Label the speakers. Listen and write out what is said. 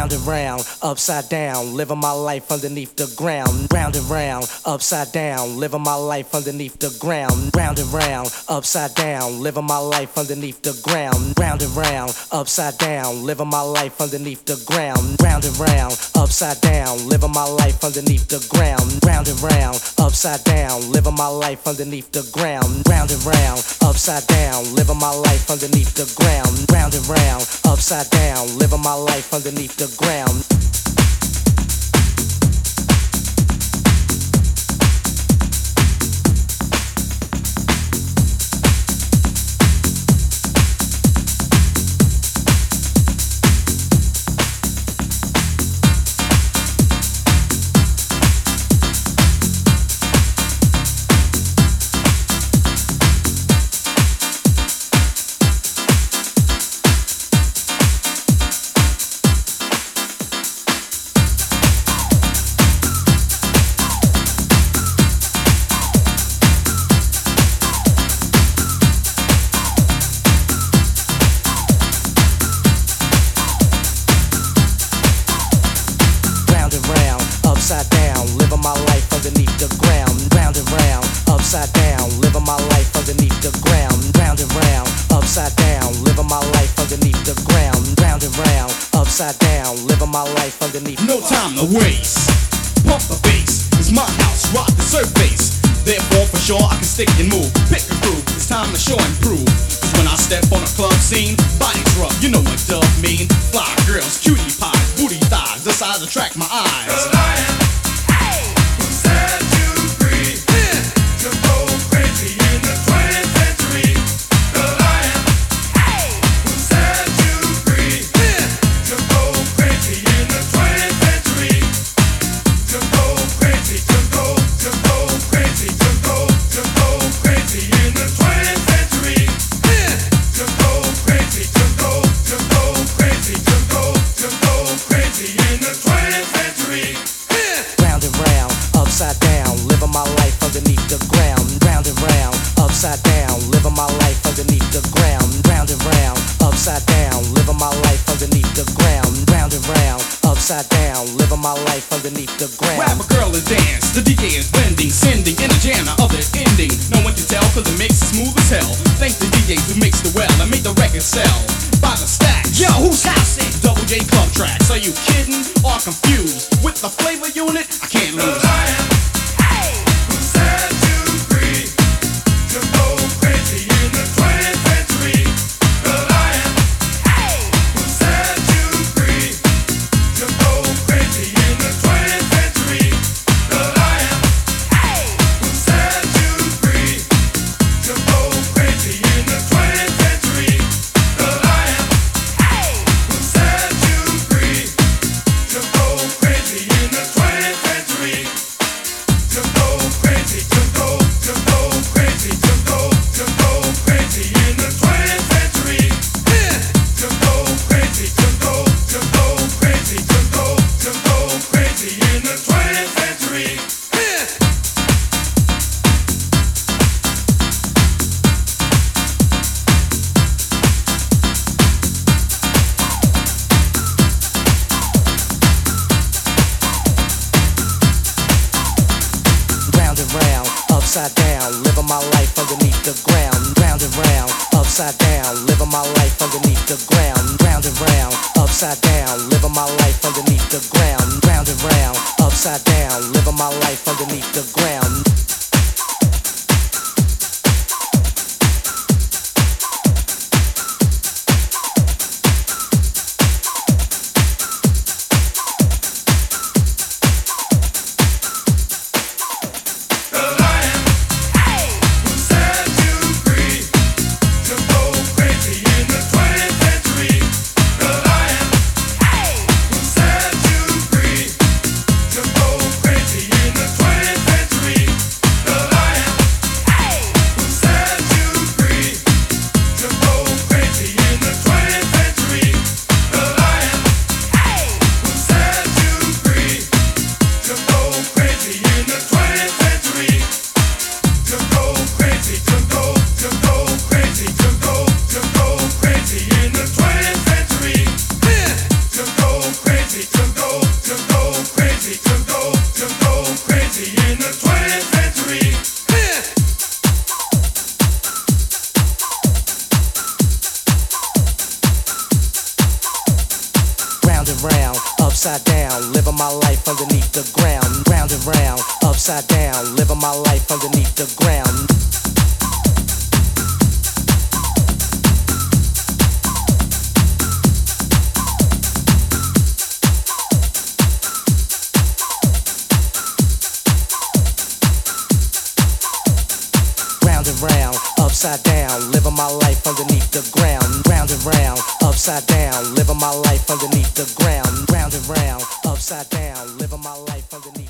Speaker 1: round and round, upside down, living my life underneath the ground. Round and round, upside down, living my life underneath the ground. Round and round, upside down, living my life underneath the ground. Round and round, upside down, living my life underneath the ground. Round and round, upside down, living my life underneath the ground. Round and round, upside down, living my life underneath the ground. Round and round, upside down, living my life underneath the ground. Round and round, upside down, living my life underneath the ground. Round and round, upside down, living my life underneath.
Speaker 2: No time to waste. Pump the bass. It's my house. Rock the surface. Therefore, for sure, I can stick and move. Pick a groove. It's time to show and prove. 'Cause when I step on a club scene, bodies rub. You know what dub mean? Fly girls, cutie pies, booty thighs. The size attract my eyes.
Speaker 1: Upside down, living my life underneath the ground. Round and round, upside down, living my life underneath the ground. Round and round, upside down, living my life underneath the
Speaker 2: Grab
Speaker 1: ground.
Speaker 2: a girl and dance. The DJ is blending, sending in a jam of the ending. No one can tell, cause the mix is smooth as hell. Thank the DJ who mixed it well and made the record sell. By the stack. Yo, who's house it? Double J Club Tracks. Are you kidding or confused? With the flavor unit, I can't lose.
Speaker 1: Upside down, living my life underneath the ground. Round and round, upside down, living my life underneath the ground. Round and round, upside down, living my life underneath the ground. Round and round, upside down, living my life underneath the ground. Round upside down, living my life underneath the ground. Round and round, upside down, living my life underneath the ground. Round and round, upside down, living my life underneath the ground. Round and round, upside down, living my life underneath the ground. Round and round, upside down, living my life underneath.